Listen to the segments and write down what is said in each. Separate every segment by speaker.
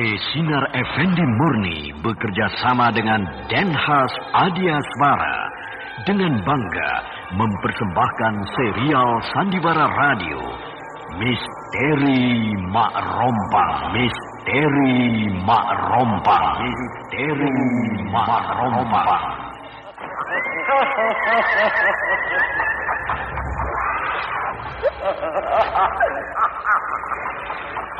Speaker 1: Sinar Effendi Murni bekerja sama dengan Denhas Adiaswara dengan bangga mempersembahkan serial Sandiwara Radio Misteri Mak Rompang Misteri Mak Rompang Misteri Mak Rompang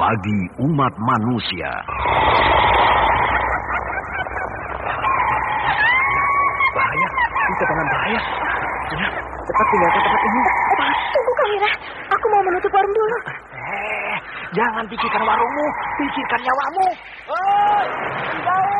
Speaker 1: bagi umat manusia.
Speaker 2: Bahaya, kita dalam bahaya. Ya, cepat tinggalkan tempat ini.
Speaker 3: Tunggu Kahira, aku mau menutup warung dulu.
Speaker 2: Eh, jangan pikirkan warungmu, pikirkan nyawamu. Hei, menjauh.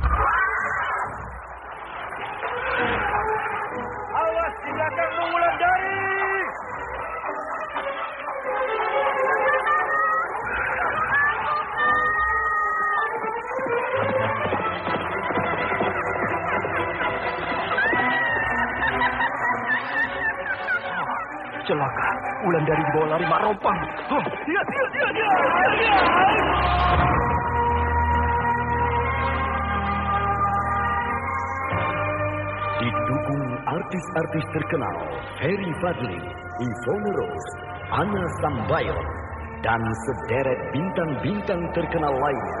Speaker 2: Dia.
Speaker 1: Didukung artis-artis terkenal Ferry Fadli, Yvonne Rose, Anna Sambayo, dan sederet bintang-bintang terkenal lainnya.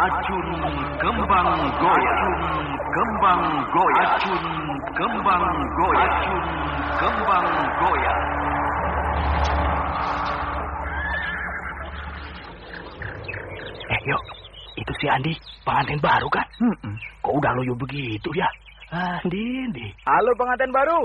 Speaker 1: Racun Kembang Goyang. Racun Kembang Goyang. Racun Kembang Goyang. Racun Kembang Goyang.
Speaker 4: Eh, yuk. Itu si Andi, pengantin baru kan? Kok udah loyo begitu ya? Andi, Andi.
Speaker 2: Halo pengantin baru.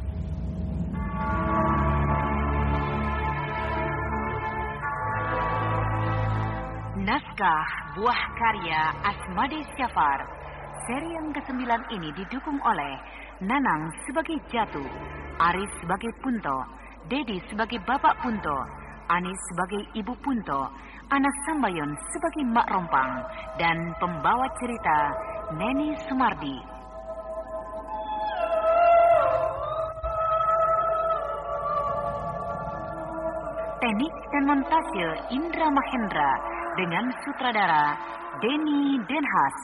Speaker 5: Naskah Buah Karya Asmadi Syafar. Seri yang ke-9 ini didukung oleh Nanang sebagai Jatuh, Aris sebagai Punto, Dedi sebagai Bapak Punto, Anis sebagai Ibu Punto, Anas Sambayon sebagai Mak Rompang, dan pembawa cerita Neni Sumardi. Teknik dan montase Indra Mahendra dengan sutradara Denny Denhas.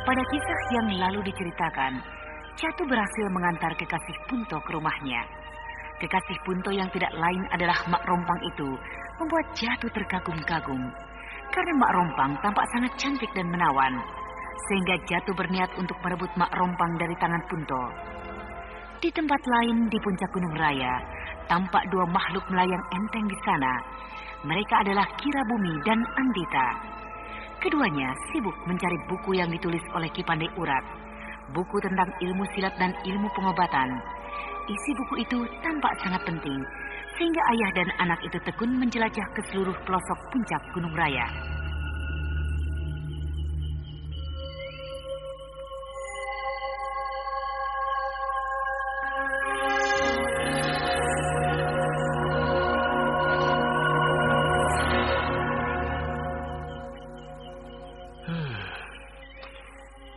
Speaker 5: Pada kisah yang lalu diceritakan, Catu berhasil mengantar kekasih Punto ke rumahnya. Kekasih Punto yang tidak lain adalah Mak Rompang itu membuat Jatu terkagum-kagum. Karena Mak Rompang tampak sangat cantik dan menawan, sehingga Jatu berniat untuk merebut Mak Rompang dari tangan Punto. Di tempat lain di puncak Gunung Raya, tampak dua makhluk melayang enteng di sana. Mereka adalah Kira Bumi dan Andita. Keduanya sibuk mencari buku yang ditulis oleh Ki Urat. Buku tentang ilmu silat dan ilmu pengobatan. Isi buku itu tampak sangat penting, sehingga ayah dan anak itu tekun menjelajah ke seluruh pelosok puncak Gunung Raya.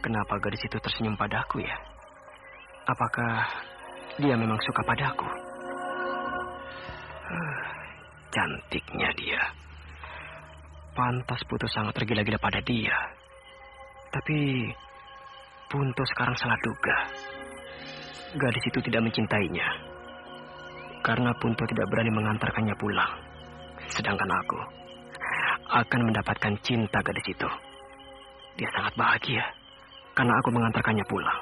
Speaker 6: Kenapa gadis itu tersenyum padaku ya? Apakah dia memang suka padaku? Huh, cantiknya dia. Pantas Putu sangat tergila-gila pada dia. Tapi Punto sekarang salah duga. Gadis itu tidak mencintainya. Karena Punto tidak berani mengantarkannya pulang. Sedangkan aku akan mendapatkan cinta gadis itu. Dia sangat bahagia karena aku mengantarkannya pulang.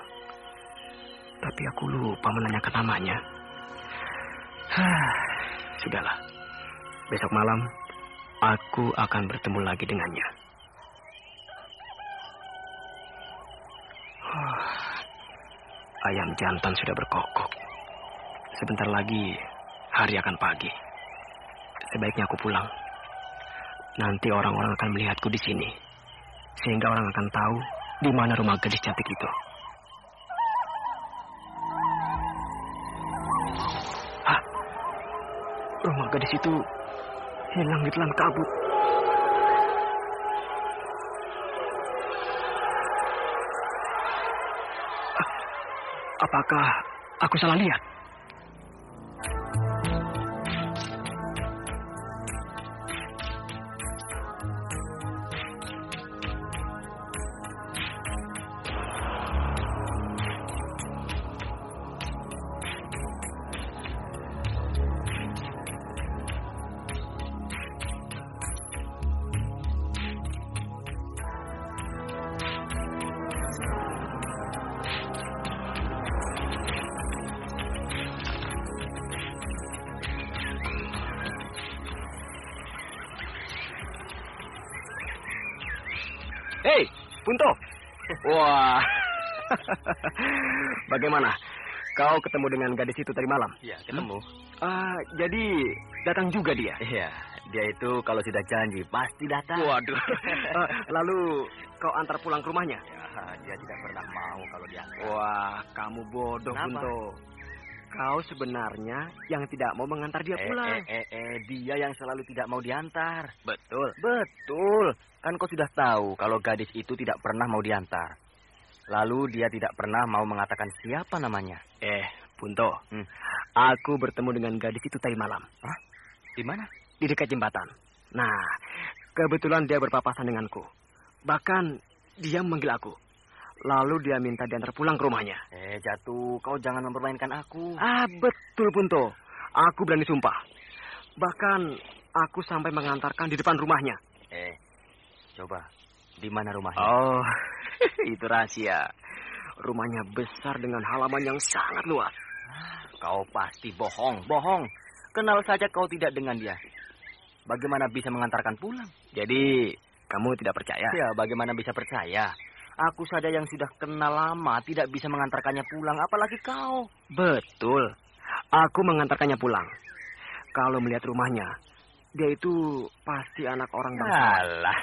Speaker 6: Tapi aku lupa menanyakan namanya. Sudahlah. Besok malam aku akan bertemu lagi dengannya. Huh, Ayam jantan sudah berkokok. Sebentar lagi hari akan pagi. Sebaiknya aku pulang. Nanti orang-orang akan melihatku di sini. Sehingga orang akan tahu di mana rumah gadis cantik itu. Hah? Rumah gadis itu hilang di telan kabut. Ah, Apakah aku salah lihat? Hei, Punto. Wah. Bagaimana? Kau ketemu dengan gadis itu tadi malam?
Speaker 7: Ya, ketemu.
Speaker 6: Ah, jadi datang juga dia.
Speaker 7: Iya, dia itu kalau sudah janji pasti datang.
Speaker 6: Waduh. Ah, lalu kau antar pulang ke rumahnya?
Speaker 7: Ya, dia tidak pernah mau kalau diantar.
Speaker 6: Wah, kamu bodoh,
Speaker 7: Kenapa?
Speaker 6: Punto. Kau sebenarnya yang tidak mau mengantar dia
Speaker 7: Eh,
Speaker 6: pulang.
Speaker 7: eh, eh, eh, dia yang selalu tidak mau diantar.
Speaker 6: Betul.
Speaker 7: Betul. Kan kau sudah tahu kalau gadis itu tidak pernah mau diantar. Lalu dia tidak pernah mau mengatakan siapa namanya.
Speaker 6: Eh, Punto.
Speaker 7: Hmm.
Speaker 6: Aku bertemu dengan gadis itu tadi malam.
Speaker 7: Hah? Di mana?
Speaker 6: Di dekat jembatan. Nah, kebetulan dia berpapasan denganku. Bahkan dia memanggil aku. Lalu dia minta diantar pulang ke rumahnya.
Speaker 7: Eh, jatuh. Kau jangan mempermainkan aku.
Speaker 6: Ah, betul, Punto. Aku berani sumpah. Bahkan aku sampai mengantarkan di depan rumahnya.
Speaker 7: Eh, coba. Di mana rumahnya?
Speaker 6: Oh, itu rahasia. Rumahnya besar dengan halaman yang sangat luas.
Speaker 7: Kau pasti bohong, bohong. Kenal saja kau tidak dengan dia. Bagaimana bisa mengantarkan pulang?
Speaker 6: Jadi, kamu tidak percaya?
Speaker 7: Ya, bagaimana bisa percaya? Aku saja yang sudah kenal lama tidak bisa mengantarkannya pulang, apalagi kau.
Speaker 6: Betul. Aku mengantarkannya pulang. Kalau melihat rumahnya, dia itu pasti anak orang bangsawan.
Speaker 7: Alah,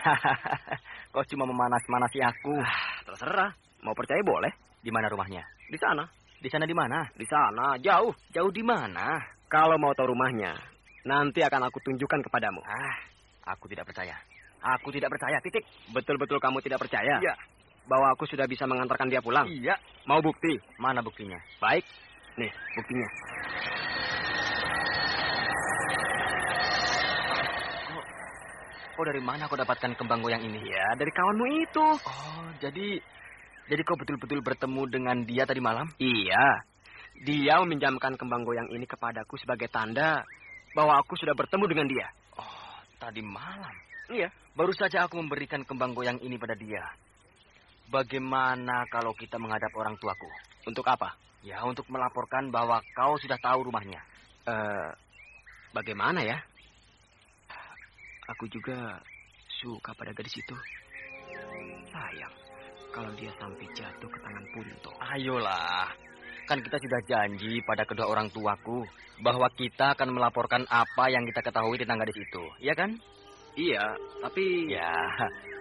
Speaker 7: kau cuma memanas-manasi aku.
Speaker 6: Ah, terserah. Mau percaya boleh.
Speaker 7: Di mana rumahnya?
Speaker 6: Di sana.
Speaker 7: Di sana di mana?
Speaker 6: Di sana, jauh.
Speaker 7: Jauh di mana?
Speaker 6: Kalau mau tahu rumahnya, nanti akan aku tunjukkan kepadamu.
Speaker 7: Ah, aku tidak percaya. Aku tidak percaya, titik.
Speaker 6: Betul-betul kamu tidak percaya?
Speaker 7: Iya.
Speaker 6: Bahwa aku sudah bisa mengantarkan dia pulang?
Speaker 7: Iya.
Speaker 6: Mau bukti?
Speaker 7: Mana buktinya?
Speaker 6: Baik. Nih, buktinya.
Speaker 7: Oh, dari mana kau dapatkan kembang goyang ini?
Speaker 6: Ya, dari kawanmu itu.
Speaker 7: Oh, jadi jadi kau betul-betul bertemu dengan dia tadi malam?
Speaker 6: Iya. Dia meminjamkan kembang goyang ini kepadaku sebagai tanda bahwa aku sudah bertemu dengan dia.
Speaker 7: Oh, tadi malam.
Speaker 6: Iya.
Speaker 7: Baru saja aku memberikan kembang goyang ini pada dia. Bagaimana kalau kita menghadap orang tuaku?
Speaker 6: Untuk apa?
Speaker 7: Ya, untuk melaporkan bahwa kau sudah tahu rumahnya.
Speaker 6: Eh, bagaimana ya? Aku juga suka pada gadis itu. Sayang, kalau dia sampai jatuh ke tangan Punto.
Speaker 7: Ayolah. Kan kita sudah janji pada kedua orang tuaku bahwa kita akan melaporkan apa yang kita ketahui tentang gadis itu. Iya kan?
Speaker 6: Iya, tapi...
Speaker 7: Ya,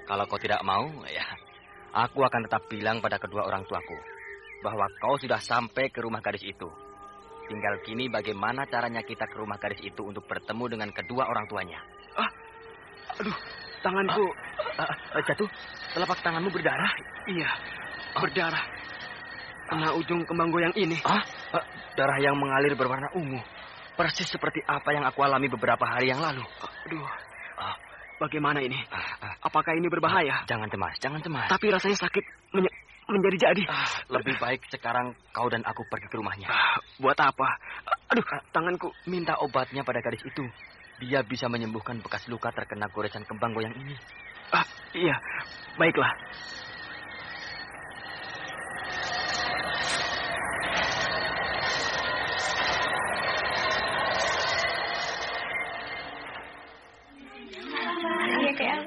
Speaker 7: kalau kau tidak mau, ya aku akan tetap bilang pada kedua orang tuaku bahwa kau sudah sampai ke rumah gadis itu. Tinggal kini bagaimana caranya kita ke rumah gadis itu untuk bertemu dengan kedua orang tuanya.
Speaker 6: Aduh, tanganku...
Speaker 7: Ah, ah, jatuh, telapak tanganmu berdarah.
Speaker 6: Iya, berdarah. Kena ujung kembang goyang ini.
Speaker 7: Ah, ah, darah yang mengalir berwarna ungu. Persis seperti apa yang aku alami beberapa hari yang lalu.
Speaker 6: Aduh,
Speaker 7: Ah,
Speaker 6: bagaimana ini?
Speaker 7: ah, ah.
Speaker 6: Apakah ini berbahaya?
Speaker 7: Jangan cemas, jangan cemas.
Speaker 6: Tapi rasanya sakit menye- menjadi jadi.
Speaker 7: Ah, lebih baik sekarang kau dan aku pergi ke rumahnya.
Speaker 6: Ah, buat apa? Aduh, tanganku.
Speaker 7: Minta obatnya pada gadis itu. Dia bisa menyembuhkan bekas luka terkena goresan kembang goyang ini.
Speaker 6: Ah, iya, baiklah.
Speaker 8: Iya kayak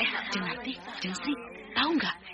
Speaker 5: Eh,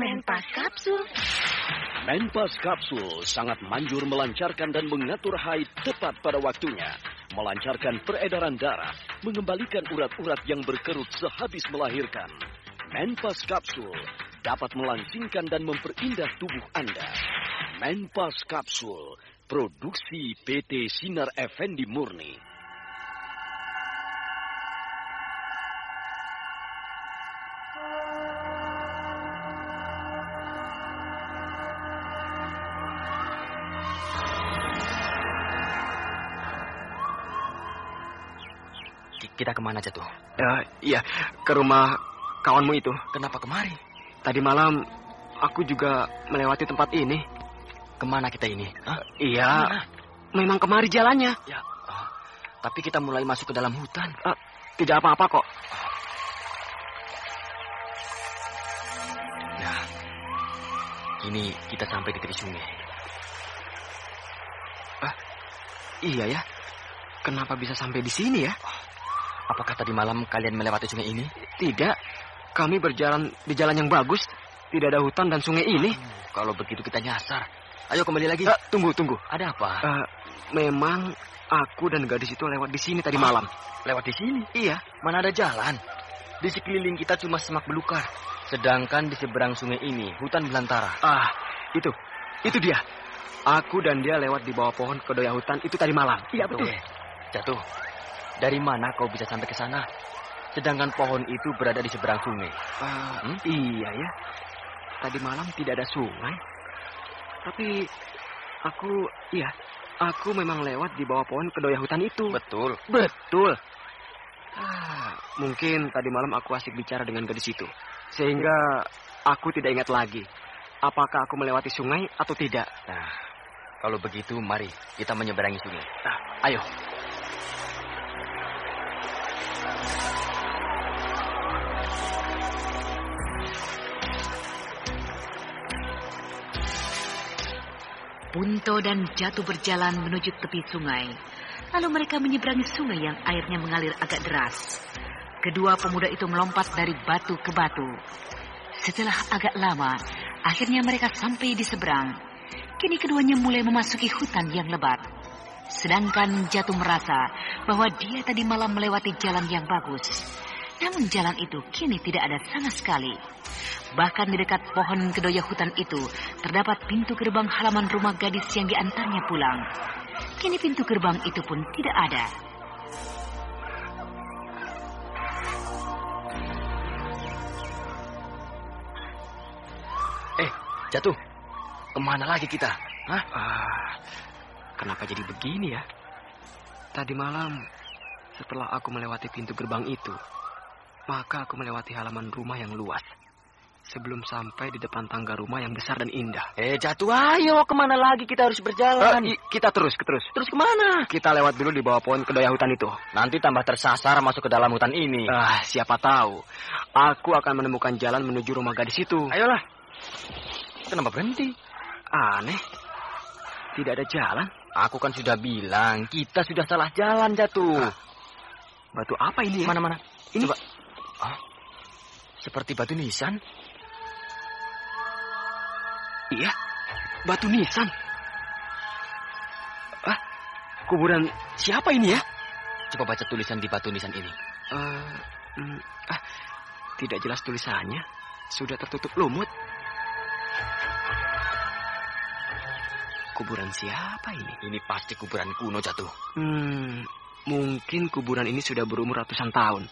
Speaker 8: Menpas kapsul.
Speaker 9: Menpas Kapsul sangat manjur melancarkan dan mengatur haid tepat pada waktunya. Melancarkan peredaran darah, mengembalikan urat-urat yang berkerut sehabis melahirkan. Menpas Kapsul dapat melangsingkan dan memperindah tubuh Anda. Menpas Kapsul, produksi PT Sinar Effendi Murni.
Speaker 7: Kita ke mana jatuh?
Speaker 6: Ya, iya, ke rumah kawanmu itu.
Speaker 7: Kenapa kemari?
Speaker 6: Tadi malam aku juga melewati tempat ini.
Speaker 7: Ke mana kita ini? Hah?
Speaker 6: Iya,
Speaker 7: Ke mana?
Speaker 6: memang kemari jalannya.
Speaker 7: Ya, ah, tapi kita mulai masuk ke dalam hutan.
Speaker 6: Ah, tidak apa-apa kok.
Speaker 7: Ya, kini kita sampai di tepi sungai.
Speaker 6: Iya ya. Kenapa bisa sampai di sini ya?
Speaker 7: Apakah tadi malam kalian melewati sungai ini?
Speaker 6: Tidak. Kami berjalan di jalan yang bagus. Tidak ada hutan dan sungai ini.
Speaker 7: Kalau begitu kita nyasar. Ayo kembali lagi.
Speaker 6: Ah, tunggu, tunggu.
Speaker 7: Ada apa?
Speaker 6: Eh, memang aku dan gadis itu lewat di sini tadi malam.
Speaker 7: Lewat di sini.
Speaker 6: Iya.
Speaker 7: Mana ada jalan? Di sekeliling kita cuma semak belukar. Sedangkan di seberang sungai ini hutan belantara.
Speaker 6: Ah, itu. Itu dia. Aku dan dia lewat di bawah pohon kedoya hutan itu tadi malam. Iya, betul.
Speaker 7: Jatuh. Dari mana kau bisa sampai ke sana? Sedangkan pohon itu berada di seberang sungai.
Speaker 6: Ah,
Speaker 7: Hmm?
Speaker 6: Iya ya. Tadi malam tidak ada sungai. Tapi aku, iya, aku memang lewat di bawah pohon kedoya hutan itu.
Speaker 7: Betul.
Speaker 6: Betul. Ah, mungkin tadi malam aku asik bicara dengan gadis itu. Sehingga aku tidak ingat lagi. apakah aku melewati sungai atau tidak.
Speaker 7: Nah, kalau begitu mari kita menyeberangi sungai.
Speaker 6: Nah, ayo.
Speaker 5: Punto dan Jatuh berjalan menuju tepi sungai. Lalu mereka menyeberangi sungai yang airnya mengalir agak deras. Kedua pemuda itu melompat dari batu ke batu. Setelah agak lama, akhirnya mereka sampai di seberang. Kini keduanya mulai memasuki hutan yang lebat. Sedangkan Jatuh merasa bahwa dia tadi malam melewati jalan yang bagus. Namun jalan itu kini tidak ada sama sekali. Bahkan di dekat pohon kedoya hutan itu terdapat pintu gerbang halaman rumah gadis yang diantarnya pulang. Kini pintu gerbang itu pun tidak ada.
Speaker 7: Eh, jatuh. Ke mana lagi kita? Hah?
Speaker 6: Ah, kenapa jadi begini ya? Tadi malam, setelah aku melewati pintu gerbang itu, maka aku melewati halaman rumah yang luas. Sebelum sampai di depan tangga rumah yang besar dan indah.
Speaker 7: Eh, jatuh. Ayo, ke mana lagi kita harus berjalan?
Speaker 6: Eh, kita terus, terus.
Speaker 7: Terus ke mana?
Speaker 6: Kita lewat dulu di bawah pohon kedoya hutan itu.
Speaker 7: Nanti tambah tersasar masuk ke dalam hutan ini.
Speaker 6: Ah, siapa tahu. Aku akan menemukan jalan menuju rumah gadis itu.
Speaker 7: Ayolah. Kenapa berhenti?
Speaker 6: Aneh. Tidak ada jalan.
Speaker 7: Aku kan sudah bilang, kita sudah salah jalan, jatuh.
Speaker 6: Batu apa ini? ya?
Speaker 7: Mana-mana?
Speaker 6: Ini.
Speaker 7: Coba. Seperti batu nisan.
Speaker 6: Iya, batu nisan. Ah, kuburan siapa ini ya?
Speaker 7: Coba baca tulisan di batu nisan ini.
Speaker 6: Eh, mm, ah, tidak jelas tulisannya. Sudah tertutup lumut. Kuburan siapa ini?
Speaker 7: Ini pasti kuburan kuno, jatuh.
Speaker 6: Hmm, mungkin kuburan ini sudah berumur ratusan tahun.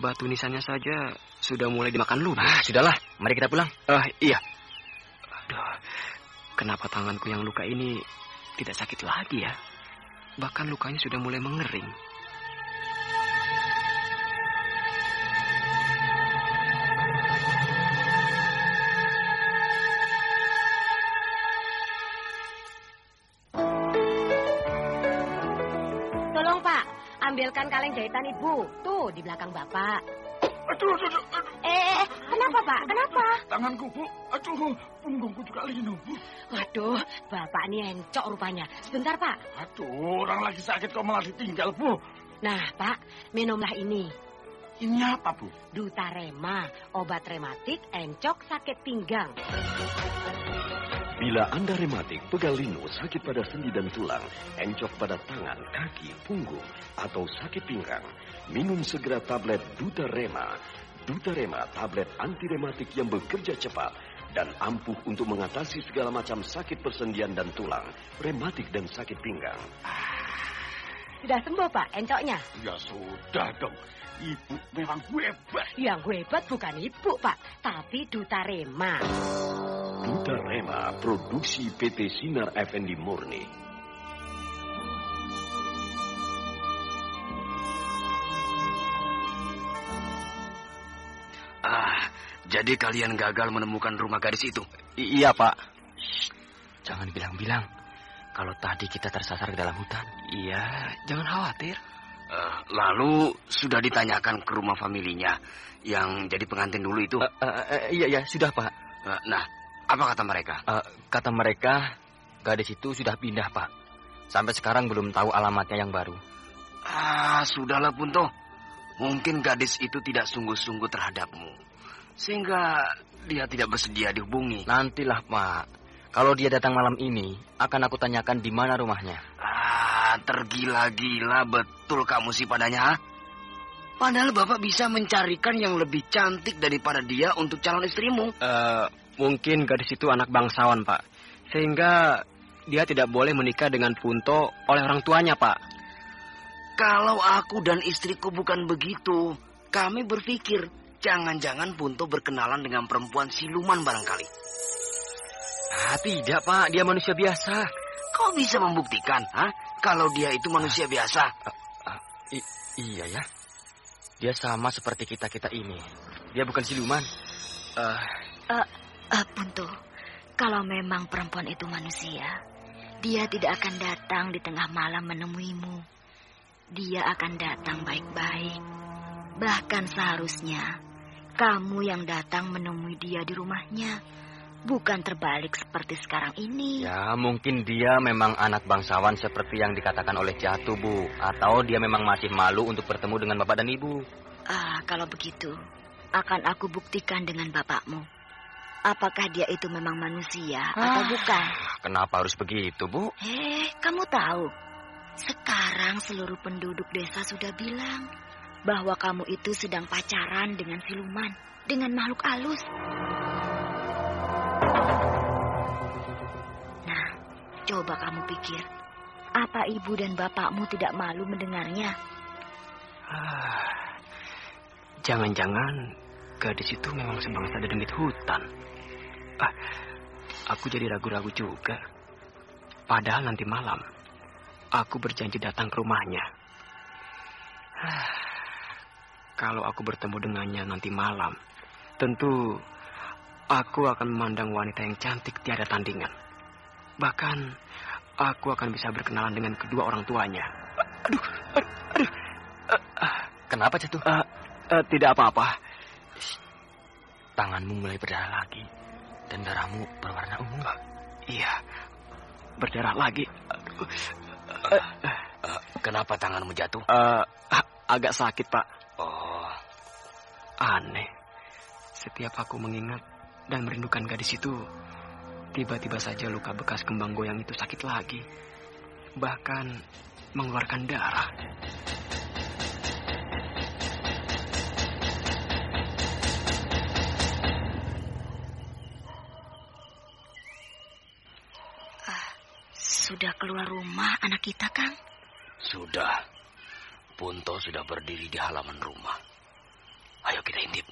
Speaker 6: Batu nisannya saja sudah mulai dimakan lumut.
Speaker 7: Ah, sudahlah. Mari kita pulang.
Speaker 6: Ah, iya. Aduh, kenapa tanganku yang luka ini tidak sakit lagi ya? Bahkan lukanya sudah mulai mengering.
Speaker 10: Kaleng jahitan Ibu. Tuh, di belakang Bapak.
Speaker 11: Aduh, aduh, aduh, aduh.
Speaker 10: Eh, eh, kenapa Pak? Kenapa?
Speaker 11: Tanganku, Bu. Aduh, punggungku juga linu, Bu.
Speaker 10: Waduh, Bapak ini encok rupanya. Sebentar Pak.
Speaker 11: Aduh, orang lagi sakit kok malah ditinggal, Bu.
Speaker 10: Nah Pak, minumlah ini.
Speaker 11: Ini apa, Bu?
Speaker 10: Dutarema, obat rematik encok sakit pinggang.
Speaker 1: Bila Anda rematik, pegal linu, sakit pada sendi dan tulang, encok pada tangan, kaki, punggung, atau sakit pinggang, minum segera tablet Dutarema. Dutarema, tablet anti rematik yang bekerja cepat dan ampuh untuk mengatasi segala macam sakit persendian dan tulang, rematik dan sakit pinggang.
Speaker 10: Sudah sembuh Pak, encoknya.
Speaker 11: Ya sudah dong. Ibu memang hebat.
Speaker 10: Yang hebat bukan Ibu Pak, tapi Dutarema.
Speaker 1: Dutarema, produksi PT Sinar Effendi Murni.
Speaker 12: Ah, jadi kalian gagal menemukan rumah gadis itu.
Speaker 6: I- iya, Pak.
Speaker 7: Jangan bilang-bilang. Kalau tadi kita tersasar ke dalam hutan.
Speaker 6: Iya, jangan khawatir.
Speaker 12: Eh, lalu sudah ditanyakan ke rumah familinya yang jadi pengantin dulu itu.
Speaker 7: Eh, eh, eh, iya, iya, sudah, Pak.
Speaker 12: Eh, nah, apa kata mereka?
Speaker 7: Eh, kata mereka, gadis itu sudah pindah, Pak. Sampai sekarang belum tahu alamatnya yang baru.
Speaker 12: Ah, sudahlah Punto. Mungkin gadis itu tidak sungguh-sungguh terhadapmu. Sehingga dia tidak bersedia dihubungi.
Speaker 7: Nantilah, Pak. Kalau dia datang malam ini, akan aku tanyakan di mana rumahnya.
Speaker 12: Ah, tergila-gila betul kamu sih padanya. ha? Padahal Bapak bisa mencarikan yang lebih cantik daripada dia untuk calon istrimu.
Speaker 6: Eh, mungkin gadis itu anak bangsawan, Pak. Sehingga dia tidak boleh menikah dengan Punto oleh orang tuanya, Pak.
Speaker 12: Kalau aku dan istriku bukan begitu, kami berpikir jangan-jangan Punto berkenalan dengan perempuan siluman barangkali.
Speaker 7: Ah, tidak, Pak. Dia manusia biasa.
Speaker 12: Kau bisa membuktikan, ha? Kalau dia itu manusia biasa.
Speaker 7: I- iya ya. Dia sama seperti kita-kita ini. Dia bukan siluman.
Speaker 8: Eh, eh, Punto, Kalau memang perempuan itu manusia, dia tidak akan datang di tengah malam menemuimu. Dia akan datang baik-baik. Bahkan seharusnya kamu yang datang menemui dia di rumahnya. Bukan terbalik seperti sekarang ini.
Speaker 7: Ya, mungkin dia memang anak bangsawan seperti yang dikatakan oleh Jatuh, Bu. Atau dia memang masih malu untuk bertemu dengan bapak dan ibu.
Speaker 8: Ah, kalau begitu, akan aku buktikan dengan bapakmu. Apakah dia itu memang manusia atau bukan?
Speaker 7: Kenapa harus begitu, Bu?
Speaker 8: Eh, kamu tahu, sekarang seluruh penduduk desa sudah bilang bahwa kamu itu sedang pacaran dengan siluman, dengan makhluk halus. Coba kamu pikir, apa ibu dan bapakmu tidak malu mendengarnya?
Speaker 6: Ah, Jangan-jangan gadis itu memang sebangsa dedemit hutan. Ah, aku jadi ragu-ragu juga. Padahal nanti malam, aku berjanji datang ke rumahnya. Ah, kalau aku bertemu dengannya nanti malam, tentu aku akan memandang wanita yang cantik tiada tandingan. Bahkan, aku akan bisa berkenalan dengan kedua orang tuanya. Aduh, aduh, aduh.
Speaker 7: Kenapa, Jatuh?
Speaker 6: Uh, uh, tidak apa-apa.
Speaker 7: Tanganmu mulai berdarah lagi. Dan darahmu berwarna ungu.
Speaker 6: Uh, iya, berdarah lagi.
Speaker 7: Uh, uh, uh, kenapa tanganmu jatuh?
Speaker 6: Uh, agak sakit, Pak.
Speaker 7: Oh.
Speaker 6: Aneh. Setiap aku mengingat dan merindukan gadis itu, tiba-tiba saja luka bekas kembang goyang itu sakit lagi. Bahkan mengeluarkan darah.
Speaker 8: Sudah keluar rumah anak kita, Kang?
Speaker 12: Sudah. Punto sudah berdiri di halaman rumah. Ayo kita intip.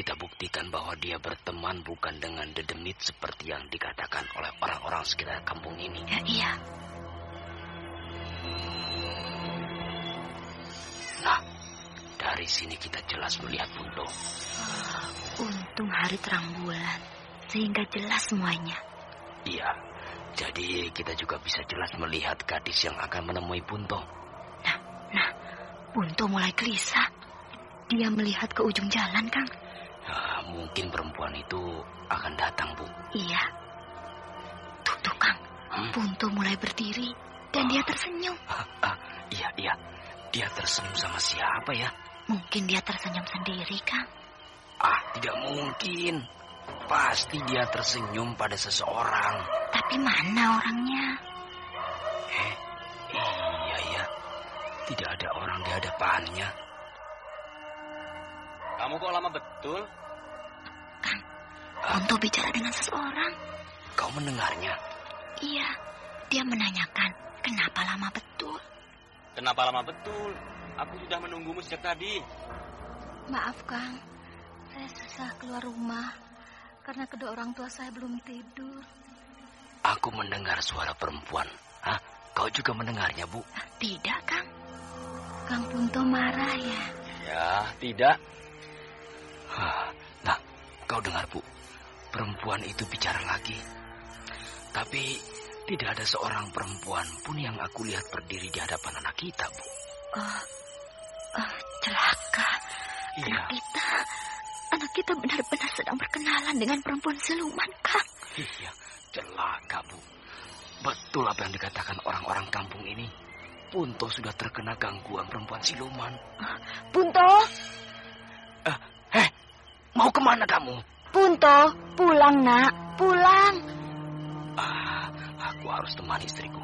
Speaker 12: Kita buktikan bahwa dia berteman bukan dengan dedemit seperti yang dikatakan oleh orang-orang sekitar kampung ini.
Speaker 8: Ya, iya.
Speaker 12: Nah, dari sini kita jelas melihat Punto.
Speaker 8: Oh, untung hari terang bulan, sehingga jelas semuanya.
Speaker 12: Iya, jadi kita juga bisa jelas melihat gadis yang akan menemui Punto.
Speaker 8: Nah, nah, Punto mulai gelisah. Dia melihat ke ujung jalan, Kang.
Speaker 12: Nah, mungkin perempuan itu akan datang, Bu.
Speaker 8: Iya. Tuh, tuh, Kang. Hmm? Punto mulai berdiri dan ah. dia tersenyum.
Speaker 12: Ah, ah, iya, iya. Dia tersenyum sama siapa ya?
Speaker 8: Mungkin dia tersenyum sendiri, Kang.
Speaker 12: Ah, tidak mungkin. Pasti dia tersenyum pada seseorang.
Speaker 8: Tapi mana orangnya?
Speaker 12: Eh, iya ya. Tidak ada orang di hadapannya.
Speaker 7: Kamu kok lama betul?
Speaker 8: Kan, untuk bicara dengan seseorang.
Speaker 12: Kau mendengarnya?
Speaker 8: Iya, dia menanyakan kenapa lama betul.
Speaker 7: Kenapa lama betul? Aku sudah menunggumu sejak tadi.
Speaker 8: Maaf, Kang. Saya susah keluar rumah karena kedua orang tua saya belum tidur.
Speaker 12: Aku mendengar suara perempuan. Hah? Kau juga mendengarnya, Bu?
Speaker 8: Tidak, Kang. Kang Punto marah ya?
Speaker 7: Ya, tidak.
Speaker 12: Nah, kau dengar, Bu. Perempuan itu bicara lagi. Tapi tidak ada seorang perempuan pun yang aku lihat berdiri di hadapan anak kita, Bu.
Speaker 8: Oh, oh celaka.
Speaker 12: Iya.
Speaker 8: Anak kita, anak kita benar-benar sedang berkenalan dengan perempuan siluman, Kang.
Speaker 12: Iya, celaka, Bu. Betul apa yang dikatakan orang-orang kampung ini. Punto sudah terkena gangguan perempuan siluman.
Speaker 8: Punto?
Speaker 12: Ke mana kamu?
Speaker 8: Punto, pulang nak, pulang.
Speaker 12: Ah, aku harus temani istriku.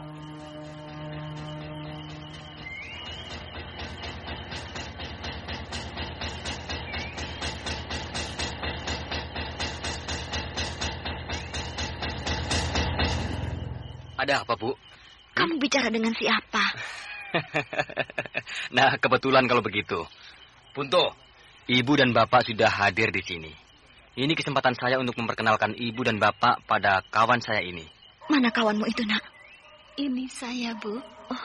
Speaker 7: Ada apa, Bu?
Speaker 8: Kamu bicara dengan siapa?
Speaker 7: nah, kebetulan kalau begitu. Punto, ibu dan bapak sudah hadir di sini. Ini kesempatan saya untuk memperkenalkan ibu dan bapak pada kawan saya ini.
Speaker 8: Mana kawanmu itu, nak? Ini saya, Bu.
Speaker 12: Oh.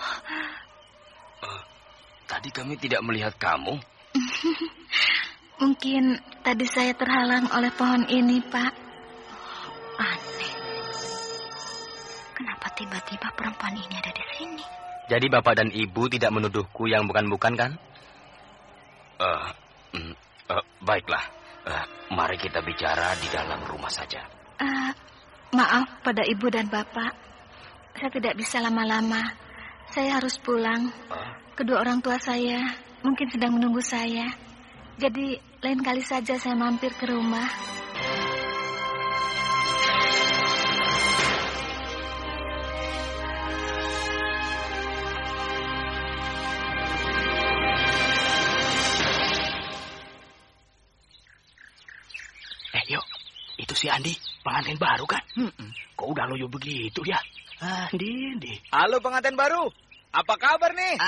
Speaker 12: Uh, tadi kami tidak melihat kamu.
Speaker 8: Mungkin tadi saya terhalang oleh pohon ini, Pak. Oh, aneh.
Speaker 3: tiba-tiba perempuan ini ada di sini?
Speaker 7: Jadi bapak dan ibu tidak menuduhku yang bukan-bukan kan?
Speaker 9: Uh, baiklah, uh, mari kita bicara di dalam rumah saja.
Speaker 3: Uh, maaf pada ibu dan bapak, saya tidak bisa lama-lama. Saya harus pulang. Kedua orang tua saya mungkin sedang menunggu saya. Jadi lain kali saja saya mampir ke rumah.
Speaker 4: Si Andi, pengantin baru kan? Hmm, kok udah loyo begitu ya? Andi, Andi.
Speaker 2: Halo pengantin baru. Apa kabar nih?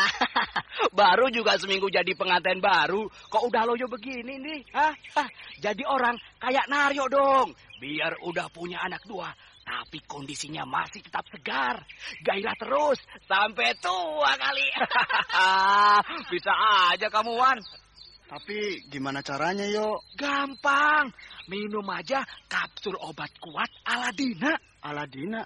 Speaker 4: baru juga seminggu jadi pengantin baru. Kok udah loyo begini nih? Hah? Hah, Jadi orang kayak Naryo dong. Biar udah punya anak dua. Tapi kondisinya masih tetap segar. Gairah terus. Sampai tua kali.
Speaker 2: Bisa aja kamu, Wan. Tapi gimana caranya, yo?
Speaker 4: Gampang. Minum aja kapsul obat kuat Aladina.
Speaker 2: Aladina.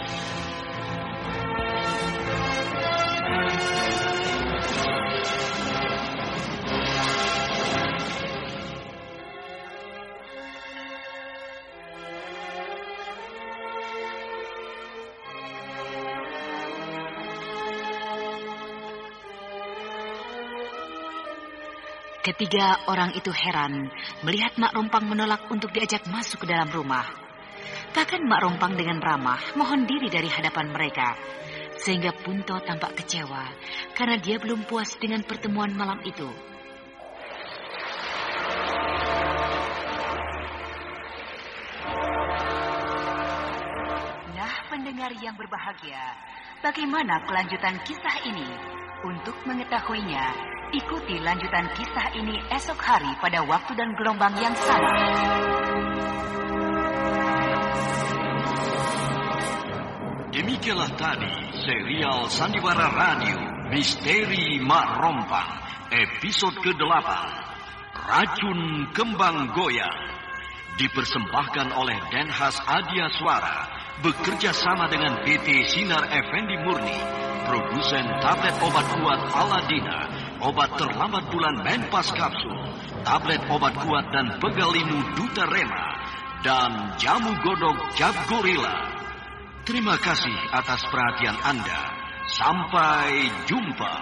Speaker 5: Ketiga orang itu heran melihat Mak Rompang menolak untuk diajak masuk ke dalam rumah. Bahkan Mak Rompang dengan ramah mohon diri dari hadapan mereka. Sehingga Punto tampak kecewa karena dia belum puas dengan pertemuan malam itu. Nah, pendengar yang berbahagia, bagaimana kelanjutan kisah ini? Untuk mengetahuinya, ikuti lanjutan kisah ini esok hari pada waktu dan gelombang yang sama.
Speaker 9: Demikianlah tadi serial Sandiwara Radio Misteri Mak Rompang episode ke-8 Racun Kembang Goyang dipersembahkan oleh Denhas Adia Suara bekerja sama dengan PT Sinar Effendi Murni produsen tablet obat kuat Aladina obat terlambat bulan Menpas Kapsul tablet obat kuat dan pegalimu Duta Rema dan jamu godok Jab Gorilla Terima kasih atas perhatian Anda. Sampai jumpa.